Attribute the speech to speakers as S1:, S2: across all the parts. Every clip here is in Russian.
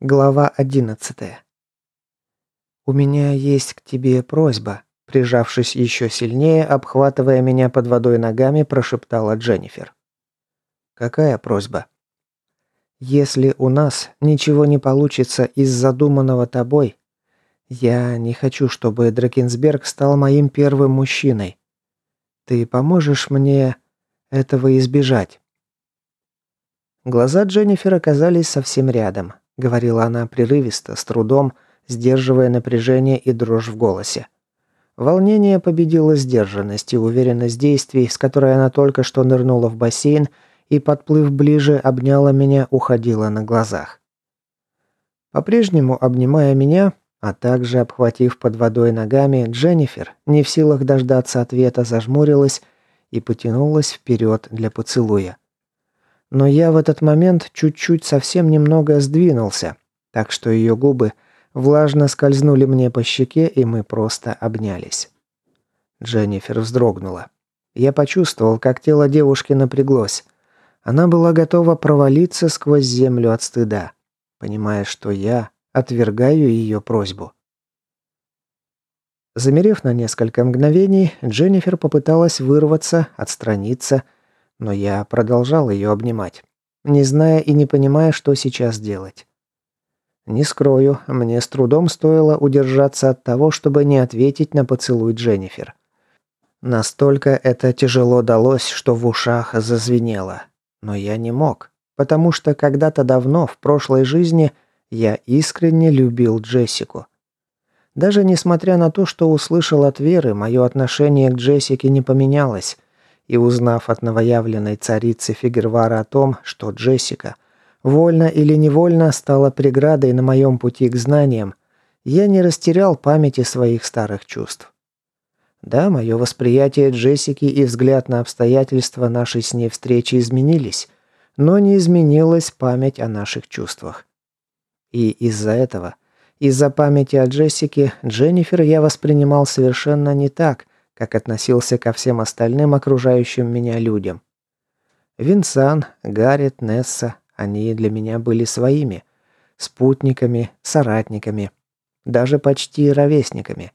S1: Глава 11. У меня есть к тебе просьба, прижавшись еще сильнее, обхватывая меня под водой ногами, прошептала Дженнифер. Какая просьба? Если у нас ничего не получится из задуманного тобой, я не хочу, чтобы Дракенсберг стал моим первым мужчиной. Ты поможешь мне этого избежать? Глаза Дженнифер оказались совсем рядом, говорила она прерывисто, с трудом, сдерживая напряжение и дрожь в голосе. Волнение победило сдержанность и уверенность действий, с которой она только что нырнула в бассейн и, подплыв ближе, обняла меня, уходила на глазах. По-прежнему обнимая меня, а также обхватив под водой ногами, Дженнифер, не в силах дождаться ответа, зажмурилась и потянулась вперед для поцелуя. Но я в этот момент чуть-чуть совсем немного сдвинулся, так что ее губы влажно скользнули мне по щеке, и мы просто обнялись. Дженнифер вздрогнула. Я почувствовал, как тело девушки напряглось. Она была готова провалиться сквозь землю от стыда, понимая, что я отвергаю ее просьбу. Замерев на несколько мгновений, Дженнифер попыталась вырваться, отстраниться, но я продолжал ее обнимать, не зная и не понимая, что сейчас делать. Не скрою, мне с трудом стоило удержаться от того, чтобы не ответить на поцелуй Дженнифер. Настолько это тяжело далось, что в ушах зазвенело. Но я не мог, потому что когда-то давно, в прошлой жизни, я искренне любил Джессику. Даже несмотря на то, что услышал от Веры, мое отношение к Джессике не поменялось, и узнав от новоявленной царицы Фигервара о том, что Джессика, вольно или невольно, стала преградой на моем пути к знаниям, я не растерял памяти своих старых чувств. Да, мое восприятие Джессики и взгляд на обстоятельства нашей с ней встречи изменились, но не изменилась память о наших чувствах. И из-за этого, из-за памяти о Джессике, Дженнифер я воспринимал совершенно не так, как относился ко всем остальным окружающим меня людям. Винсан, Гаррет, Несса, они для меня были своими, спутниками, соратниками, даже почти ровесниками.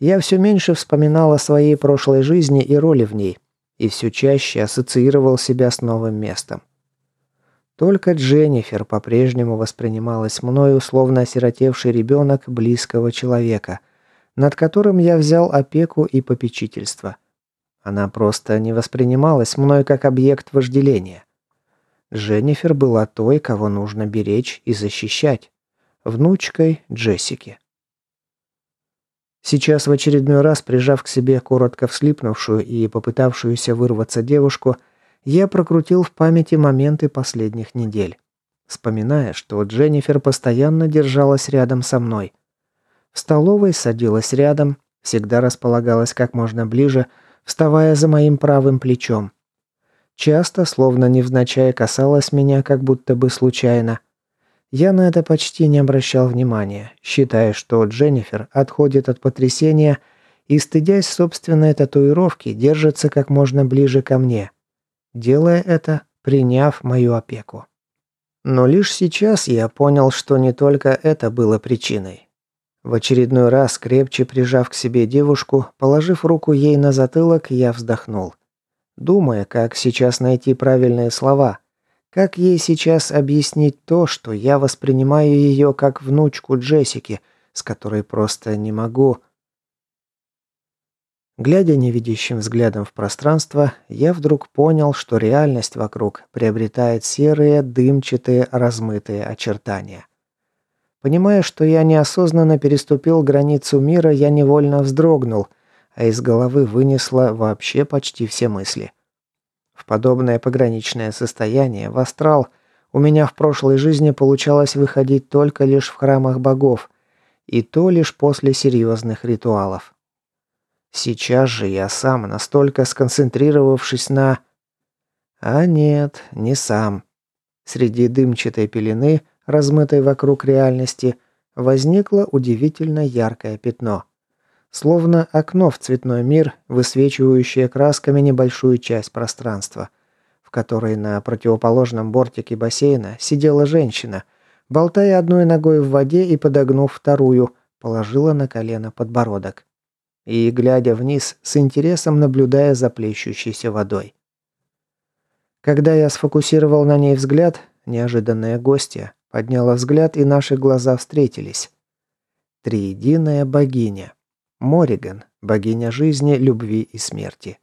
S1: Я все меньше вспоминал о своей прошлой жизни и роли в ней, и все чаще ассоциировал себя с новым местом. Только Дженнифер по-прежнему воспринималась мною словно осиротевший ребенок близкого человека, над которым я взял опеку и попечительство. Она просто не воспринималась мной как объект вожделения. Дженнифер была той, кого нужно беречь и защищать. Внучкой Джессики. Сейчас в очередной раз, прижав к себе коротко вслипнувшую и попытавшуюся вырваться девушку, я прокрутил в памяти моменты последних недель, вспоминая, что Дженнифер постоянно держалась рядом со мной, в столовой садилась рядом, всегда располагалась как можно ближе, вставая за моим правым плечом. Часто, словно невзначай, касалась меня, как будто бы случайно. Я на это почти не обращал внимания, считая, что Дженнифер отходит от потрясения и, стыдясь собственной татуировки, держится как можно ближе ко мне, делая это, приняв мою опеку. Но лишь сейчас я понял, что не только это было причиной. В очередной раз, крепче прижав к себе девушку, положив руку ей на затылок, я вздохнул. Думая, как сейчас найти правильные слова, как ей сейчас объяснить то, что я воспринимаю ее как внучку Джессики, с которой просто не могу. Глядя невидящим взглядом в пространство, я вдруг понял, что реальность вокруг приобретает серые, дымчатые, размытые очертания. Понимая, что я неосознанно переступил границу мира, я невольно вздрогнул, а из головы вынесло вообще почти все мысли. В подобное пограничное состояние, в астрал, у меня в прошлой жизни получалось выходить только лишь в храмах богов, и то лишь после серьезных ритуалов. Сейчас же я сам, настолько сконцентрировавшись на... А нет, не сам. Среди дымчатой пелены размытой вокруг реальности, возникло удивительно яркое пятно. Словно окно в цветной мир, высвечивающее красками небольшую часть пространства, в которой на противоположном бортике бассейна сидела женщина, болтая одной ногой в воде и подогнув вторую, положила на колено подбородок. И, глядя вниз, с интересом наблюдая за плещущейся водой. Когда я сфокусировал на ней взгляд, неожиданная гостья подняла взгляд, и наши глаза встретились. Триединая богиня. Мориган, богиня жизни, любви и смерти.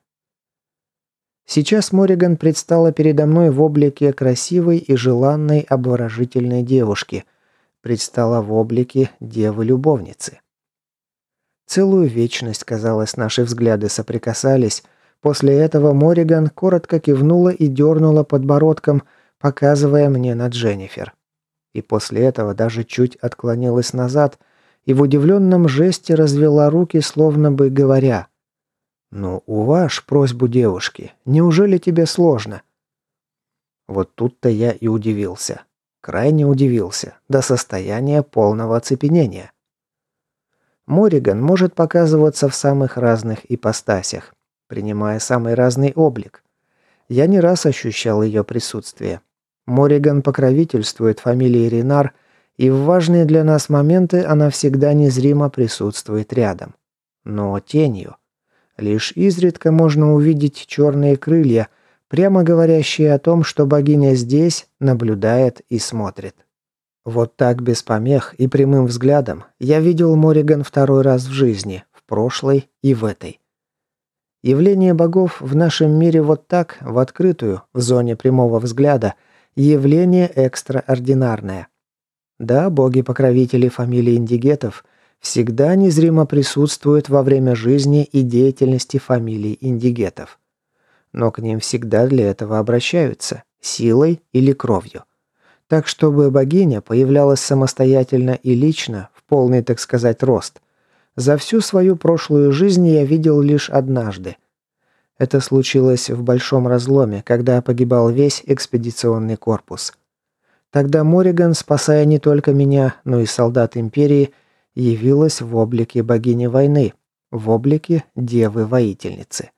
S1: Сейчас Мориган предстала передо мной в облике красивой и желанной обворожительной девушки. Предстала в облике девы-любовницы. Целую вечность, казалось, наши взгляды соприкасались. После этого Мориган коротко кивнула и дернула подбородком, показывая мне на Дженнифер. И после этого даже чуть отклонилась назад и в удивленном жесте развела руки, словно бы говоря «Ну, уваж просьбу девушки. Неужели тебе сложно?» Вот тут-то я и удивился. Крайне удивился. До состояния полного оцепенения. Мориган может показываться в самых разных ипостасях, принимая самый разный облик. Я не раз ощущал ее присутствие. Мориган покровительствует фамилии Ренар, и в важные для нас моменты она всегда незримо присутствует рядом. Но тенью. Лишь изредка можно увидеть черные крылья, прямо говорящие о том, что богиня здесь наблюдает и смотрит. Вот так без помех и прямым взглядом я видел Мориган второй раз в жизни, в прошлой и в этой. Явление богов в нашем мире вот так, в открытую, в зоне прямого взгляда, явление экстраординарное. Да, боги-покровители фамилии индигетов – всегда незримо присутствуют во время жизни и деятельности фамилий индигетов. Но к ним всегда для этого обращаются, силой или кровью. Так, чтобы богиня появлялась самостоятельно и лично, в полный, так сказать, рост. За всю свою прошлую жизнь я видел лишь однажды. Это случилось в Большом разломе, когда погибал весь экспедиционный корпус. Тогда Мориган, спасая не только меня, но и солдат Империи, явилась в облике богини войны, в облике девы-воительницы.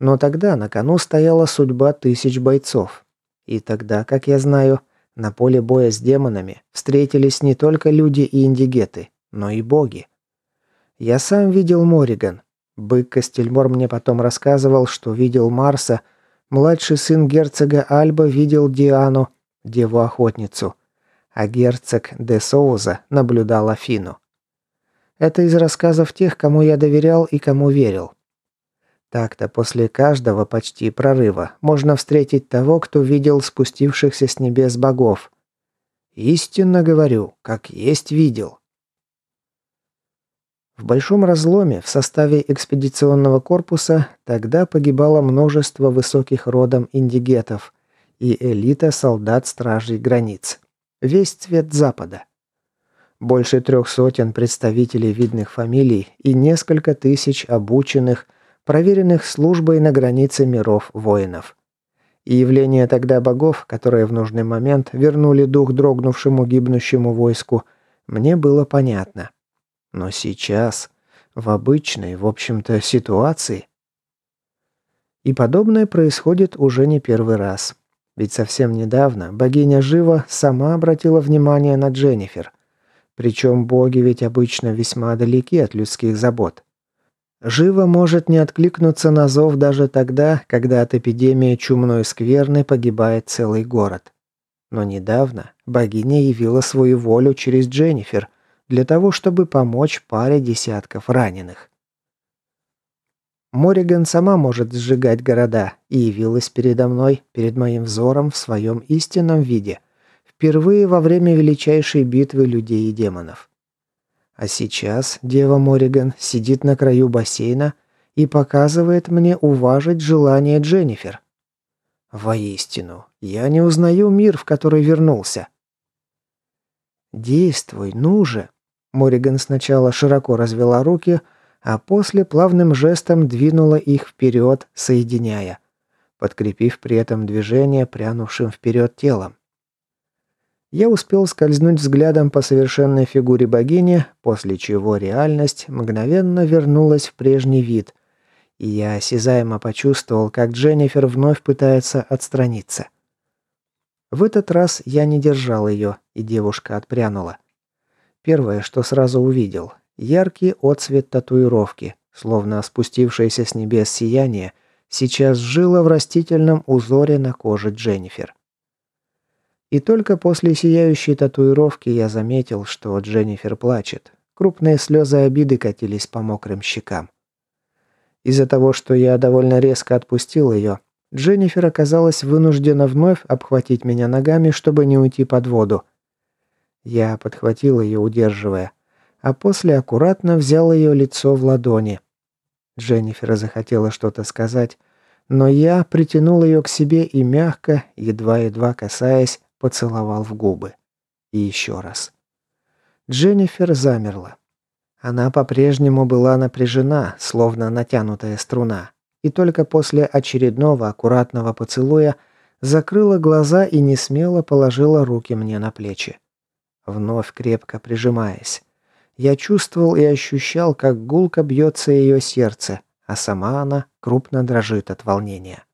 S1: Но тогда на кону стояла судьба тысяч бойцов. И тогда, как я знаю, на поле боя с демонами встретились не только люди и индигеты, но и боги. Я сам видел Мориган. Бык Костельмор мне потом рассказывал, что видел Марса, младший сын герцога Альба видел Диану, деву-охотницу, а герцог де Соуза наблюдал Афину. Это из рассказов тех, кому я доверял и кому верил. Так-то после каждого почти прорыва можно встретить того, кто видел спустившихся с небес богов. Истинно говорю, как есть видел. В большом разломе в составе экспедиционного корпуса тогда погибало множество высоких родом индигетов и элита солдат-стражей границ. Весь цвет Запада. Больше трех сотен представителей видных фамилий и несколько тысяч обученных, проверенных службой на границе миров воинов. И явление тогда богов, которые в нужный момент вернули дух дрогнувшему гибнущему войску, мне было понятно. Но сейчас, в обычной, в общем-то, ситуации... И подобное происходит уже не первый раз. Ведь совсем недавно богиня Жива сама обратила внимание на Дженнифер. Причем боги ведь обычно весьма далеки от людских забот. Жива может не откликнуться на зов даже тогда, когда от эпидемии чумной скверны погибает целый город. Но недавно богиня явила свою волю через Дженнифер для того, чтобы помочь паре десятков раненых. Мориган сама может сжигать города и явилась передо мной, перед моим взором в своем истинном виде, впервые во время величайшей битвы людей и демонов. А сейчас дева Мориган сидит на краю бассейна и показывает мне уважить желание Дженнифер. Воистину, я не узнаю мир, в который вернулся. «Действуй, ну же!» Мориган сначала широко развела руки, а после плавным жестом двинула их вперед, соединяя, подкрепив при этом движение прянувшим вперед телом. Я успел скользнуть взглядом по совершенной фигуре богини, после чего реальность мгновенно вернулась в прежний вид, и я осязаемо почувствовал, как Дженнифер вновь пытается отстраниться. В этот раз я не держал ее, и девушка отпрянула. Первое, что сразу увидел – яркий отцвет татуировки, словно спустившееся с небес сияние, сейчас жило в растительном узоре на коже Дженнифер. И только после сияющей татуировки я заметил, что Дженнифер плачет. Крупные слезы обиды катились по мокрым щекам. Из-за того, что я довольно резко отпустил ее, Дженнифер оказалась вынуждена вновь обхватить меня ногами, чтобы не уйти под воду. Я подхватил ее, удерживая, а после аккуратно взял ее лицо в ладони. Дженнифер захотела что-то сказать, но я притянул ее к себе и мягко, едва-едва касаясь, поцеловал в губы. И еще раз. Дженнифер замерла. Она по-прежнему была напряжена, словно натянутая струна, и только после очередного аккуратного поцелуя закрыла глаза и не смело положила руки мне на плечи. Вновь крепко прижимаясь. Я чувствовал и ощущал, как гулко бьется ее сердце, а сама она крупно дрожит от волнения.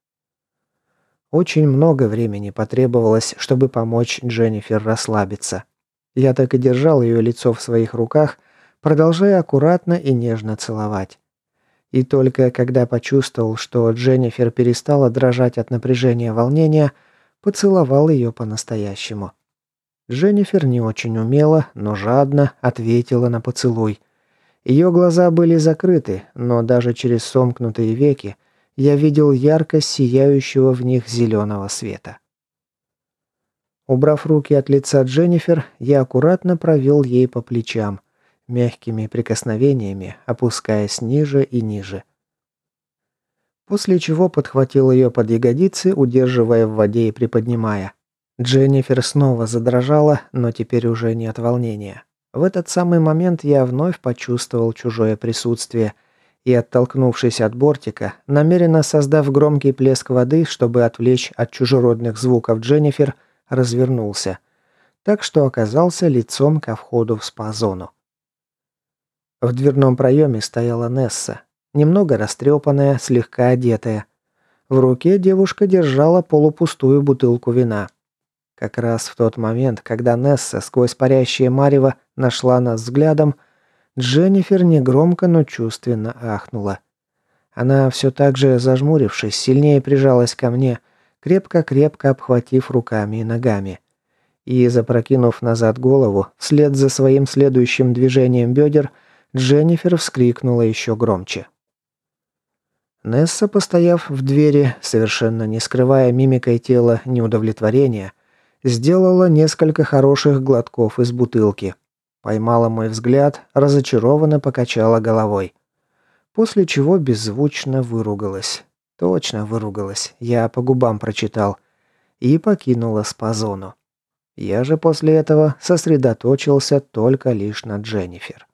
S1: Очень много времени потребовалось, чтобы помочь Дженнифер расслабиться. Я так и держал ее лицо в своих руках, продолжая аккуратно и нежно целовать. И только когда почувствовал, что Дженнифер перестала дрожать от напряжения волнения, поцеловал ее по-настоящему. Дженнифер не очень умело, но жадно ответила на поцелуй. Ее глаза были закрыты, но даже через сомкнутые веки я видел ярко сияющего в них зеленого света. Убрав руки от лица Дженнифер, я аккуратно провел ей по плечам, мягкими прикосновениями, опускаясь ниже и ниже. После чего подхватил ее под ягодицы, удерживая в воде и приподнимая. Дженнифер снова задрожала, но теперь уже не от волнения. В этот самый момент я вновь почувствовал чужое присутствие – и, оттолкнувшись от бортика, намеренно создав громкий плеск воды, чтобы отвлечь от чужеродных звуков Дженнифер, развернулся, так что оказался лицом ко входу в спа-зону. В дверном проеме стояла Несса, немного растрепанная, слегка одетая. В руке девушка держала полупустую бутылку вина. Как раз в тот момент, когда Несса сквозь парящее марево нашла нас взглядом, Дженнифер негромко, но чувственно ахнула. Она все так же, зажмурившись, сильнее прижалась ко мне, крепко-крепко обхватив руками и ногами. И, запрокинув назад голову, вслед за своим следующим движением бедер, Дженнифер вскрикнула еще громче. Несса, постояв в двери, совершенно не скрывая мимикой тела неудовлетворения, сделала несколько хороших глотков из бутылки – Поймала мой взгляд, разочарованно покачала головой. После чего беззвучно выругалась. Точно выругалась, я по губам прочитал. И покинула спазону. Я же после этого сосредоточился только лишь на Дженнифер.